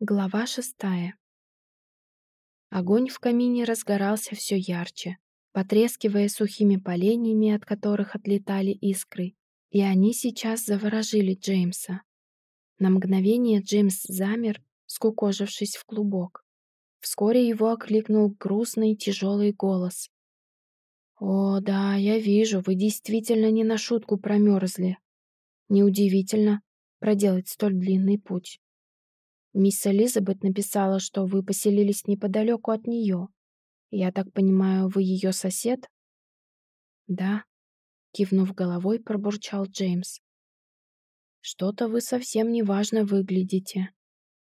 Глава шестая. Огонь в камине разгорался все ярче, потрескивая сухими поленьями, от которых отлетали искры, и они сейчас заворожили Джеймса. На мгновение Джеймс замер, скукожившись в клубок. Вскоре его окликнул грустный тяжелый голос. «О, да, я вижу, вы действительно не на шутку промерзли. Неудивительно проделать столь длинный путь. Мисс Элизабет написала, что вы поселились неподалеку от нее. Я так понимаю, вы ее сосед? Да, кивнув головой, пробурчал Джеймс. Что-то вы совсем неважно выглядите.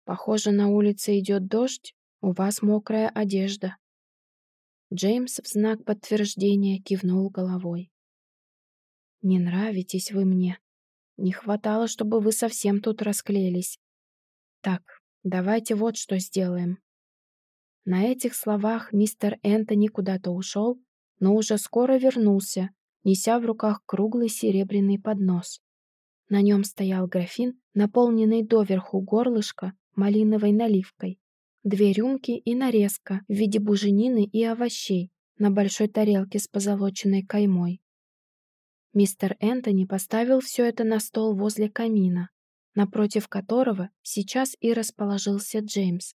Похоже, на улице идет дождь, у вас мокрая одежда. Джеймс в знак подтверждения кивнул головой. «Не нравитесь вы мне. Не хватало, чтобы вы совсем тут расклеились. Так, давайте вот что сделаем. На этих словах мистер Энтони куда-то ушел, но уже скоро вернулся, неся в руках круглый серебряный поднос. На нем стоял графин, наполненный доверху горлышка малиновой наливкой, две рюмки и нарезка в виде буженины и овощей на большой тарелке с позолоченной каймой. Мистер Энтони поставил все это на стол возле камина, напротив которого сейчас и расположился Джеймс,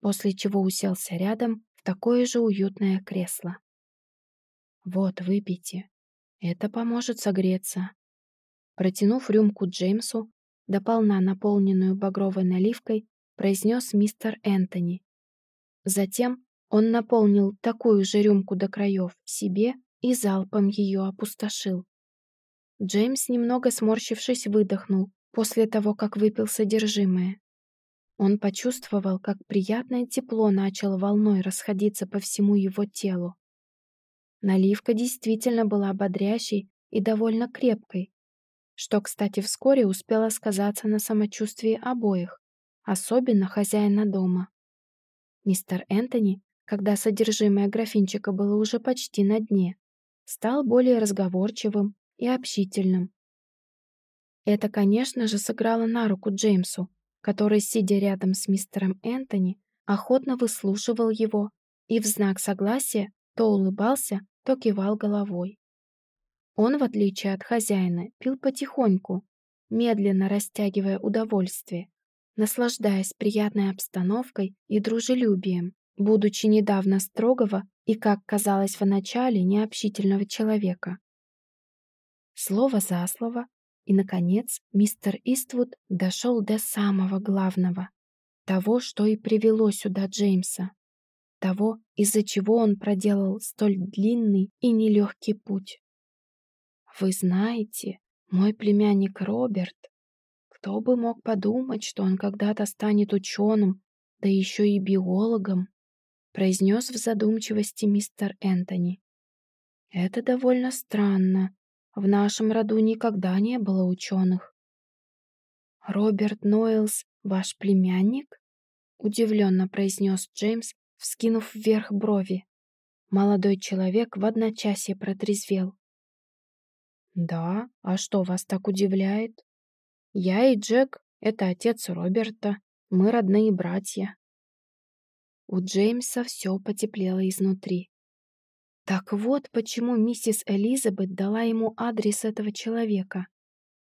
после чего уселся рядом в такое же уютное кресло. «Вот, выпейте. Это поможет согреться». Протянув рюмку Джеймсу, дополна наполненную багровой наливкой, произнес мистер Энтони. Затем он наполнил такую же рюмку до краев себе и залпом ее опустошил. Джеймс, немного сморщившись, выдохнул, после того, как выпил содержимое. Он почувствовал, как приятное тепло начало волной расходиться по всему его телу. Наливка действительно была ободрящей и довольно крепкой, что, кстати, вскоре успело сказаться на самочувствии обоих, особенно хозяина дома. Мистер Энтони, когда содержимое графинчика было уже почти на дне, стал более разговорчивым и общительным, это, конечно же, сыграло на руку Джеймсу, который, сидя рядом с мистером Энтони, охотно выслушивал его и в знак согласия то улыбался, то кивал головой. Он, в отличие от хозяина, пил потихоньку, медленно растягивая удовольствие, наслаждаясь приятной обстановкой и дружелюбием, будучи недавно строгого и, как казалось в необщительного человека. Слово за слово и, наконец, мистер Иствуд дошел до самого главного, того, что и привело сюда Джеймса, того, из-за чего он проделал столь длинный и нелегкий путь. «Вы знаете, мой племянник Роберт, кто бы мог подумать, что он когда-то станет ученым, да еще и биологом», произнес в задумчивости мистер Энтони. «Это довольно странно, в нашем роду никогда не было ученых. «Роберт Нойлс ваш племянник?» — удивленно произнес Джеймс, вскинув вверх брови. Молодой человек в одночасье протрезвел. «Да, а что вас так удивляет? Я и Джек — это отец Роберта, мы родные братья». У Джеймса все потеплело изнутри. Так вот, почему миссис Элизабет дала ему адрес этого человека.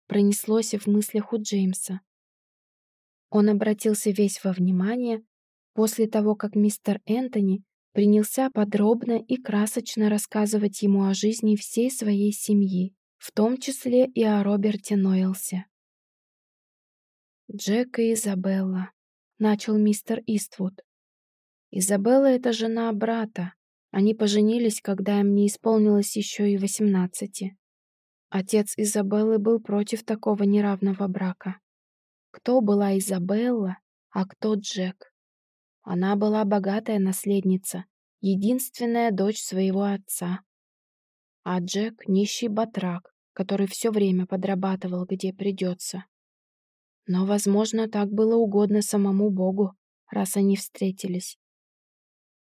Пронеслось в мыслях у Джеймса. Он обратился весь во внимание после того, как мистер Энтони принялся подробно и красочно рассказывать ему о жизни всей своей семьи, в том числе и о Роберте Нойлсе. «Джек и Изабелла», — начал мистер Иствуд. «Изабелла — это жена брата, они поженились, когда им не исполнилось еще и восемнадцати. Отец Изабеллы был против такого неравного брака. Кто была Изабелла, а кто Джек? Она была богатая наследница, единственная дочь своего отца. А Джек — нищий батрак, который все время подрабатывал, где придется. Но, возможно, так было угодно самому Богу, раз они встретились.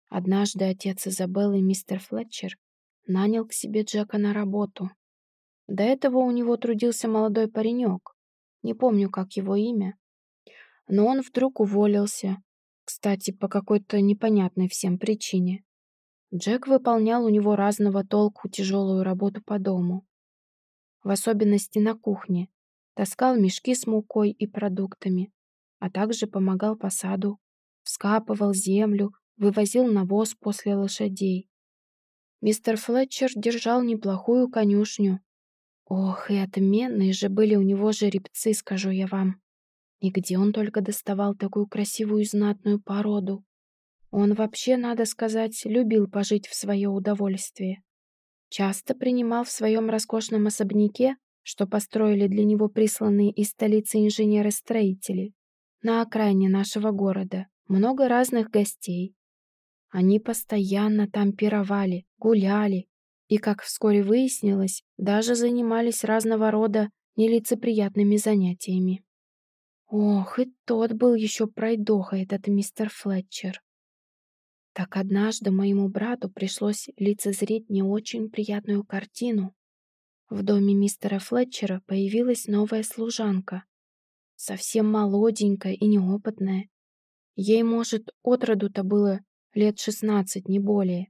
Однажды отец Изабеллы, мистер Флетчер, нанял к себе Джека на работу. До этого у него трудился молодой паренек. Не помню, как его имя. Но он вдруг уволился. Кстати, по какой-то непонятной всем причине. Джек выполнял у него разного толку тяжелую работу по дому. В особенности на кухне. Таскал мешки с мукой и продуктами, а также помогал по саду, вскапывал землю, вывозил навоз после лошадей. Мистер Флетчер держал неплохую конюшню. Ох, и отменные же были у него жеребцы, скажу я вам. И где он только доставал такую красивую и знатную породу? Он вообще, надо сказать, любил пожить в свое удовольствие. Часто принимал в своем роскошном особняке, что построили для него присланные из столицы инженеры-строители, на окраине нашего города, много разных гостей, они постоянно там пировали, гуляли и, как вскоре выяснилось, даже занимались разного рода нелицеприятными занятиями. Ох, и тот был еще пройдоха, этот мистер Флетчер. Так однажды моему брату пришлось лицезреть не очень приятную картину. В доме мистера Флетчера появилась новая служанка. Совсем молоденькая и неопытная. Ей, может, отроду-то было лет шестнадцать, не более.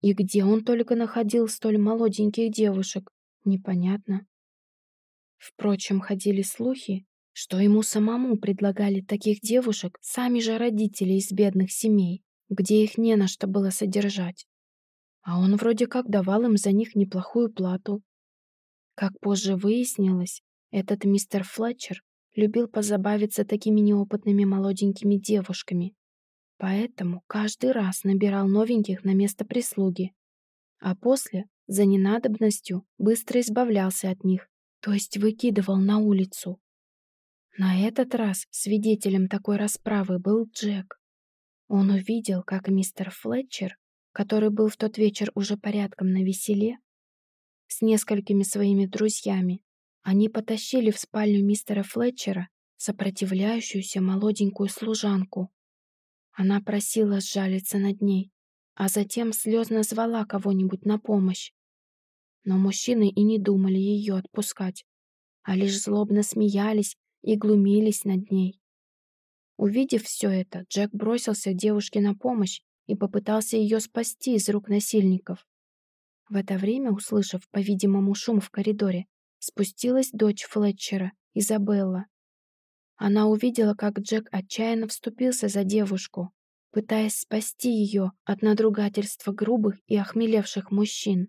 И где он только находил столь молоденьких девушек, непонятно. Впрочем, ходили слухи, что ему самому предлагали таких девушек сами же родители из бедных семей, где их не на что было содержать. А он вроде как давал им за них неплохую плату. Как позже выяснилось, этот мистер Флетчер любил позабавиться такими неопытными молоденькими девушками, Поэтому каждый раз набирал новеньких на место прислуги, а после, за ненадобностью, быстро избавлялся от них, то есть выкидывал на улицу. На этот раз свидетелем такой расправы был Джек. Он увидел, как мистер Флетчер, который был в тот вечер уже порядком на веселе, с несколькими своими друзьями, они потащили в спальню мистера Флетчера сопротивляющуюся молоденькую служанку. Она просила сжалиться над ней, а затем слезно звала кого-нибудь на помощь. Но мужчины и не думали ее отпускать, а лишь злобно смеялись и глумились над ней. Увидев все это, Джек бросился девушке на помощь и попытался ее спасти из рук насильников. В это время, услышав, по-видимому, шум в коридоре, спустилась дочь Флетчера, Изабелла. Она увидела, как Джек отчаянно вступился за девушку, пытаясь спасти ее от надругательства грубых и охмелевших мужчин.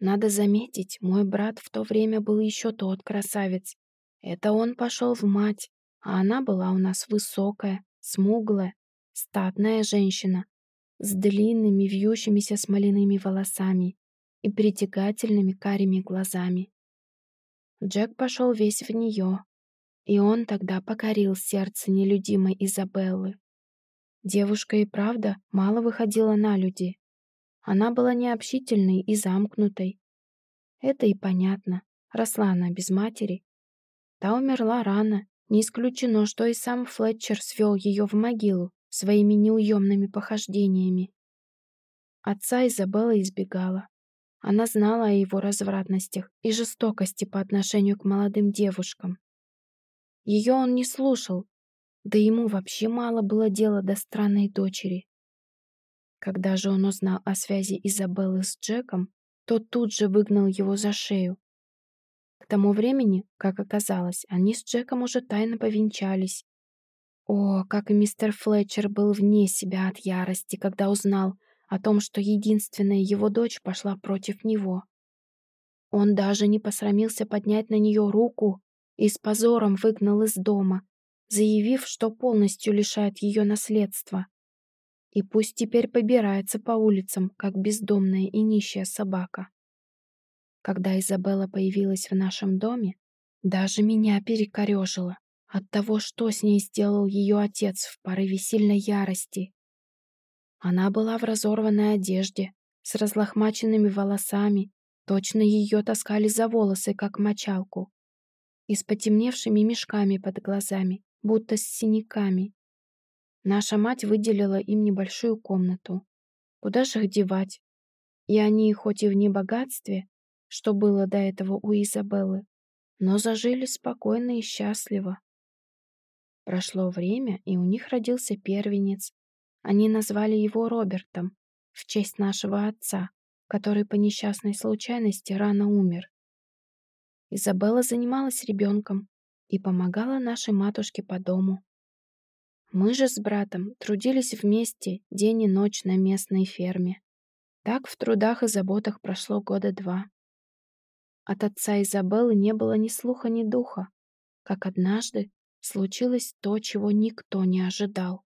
Надо заметить, мой брат в то время был еще тот красавец. Это он пошел в мать, а она была у нас высокая, смуглая, статная женщина с длинными вьющимися смоляными волосами и притягательными карими глазами. Джек пошел весь в нее, и он тогда покорил сердце нелюдимой Изабеллы. Девушка и правда мало выходила на люди. Она была необщительной и замкнутой. Это и понятно. Росла она без матери. Та умерла рано. Не исключено, что и сам Флетчер свел ее в могилу своими неуемными похождениями. Отца Изабелла избегала. Она знала о его развратностях и жестокости по отношению к молодым девушкам. Ее он не слушал, да ему вообще мало было дела до странной дочери. Когда же он узнал о связи Изабеллы с Джеком, тот тут же выгнал его за шею. К тому времени, как оказалось, они с Джеком уже тайно повенчались. О, как и мистер Флетчер был вне себя от ярости, когда узнал о том, что единственная его дочь пошла против него. Он даже не посрамился поднять на нее руку и с позором выгнал из дома, заявив, что полностью лишает ее наследства. И пусть теперь побирается по улицам, как бездомная и нищая собака. Когда Изабелла появилась в нашем доме, даже меня перекорежило от того, что с ней сделал ее отец в порыве сильной ярости. Она была в разорванной одежде, с разлохмаченными волосами, точно ее таскали за волосы, как мочалку и с потемневшими мешками под глазами, будто с синяками. Наша мать выделила им небольшую комнату. Куда же их девать? И они, хоть и в небогатстве, что было до этого у Изабеллы, но зажили спокойно и счастливо. Прошло время, и у них родился первенец. Они назвали его Робертом в честь нашего отца, который по несчастной случайности рано умер. Изабелла занималась ребенком и помогала нашей матушке по дому. Мы же с братом трудились вместе день и ночь на местной ферме. Так в трудах и заботах прошло года два. От отца Изабеллы не было ни слуха, ни духа, как однажды случилось то, чего никто не ожидал.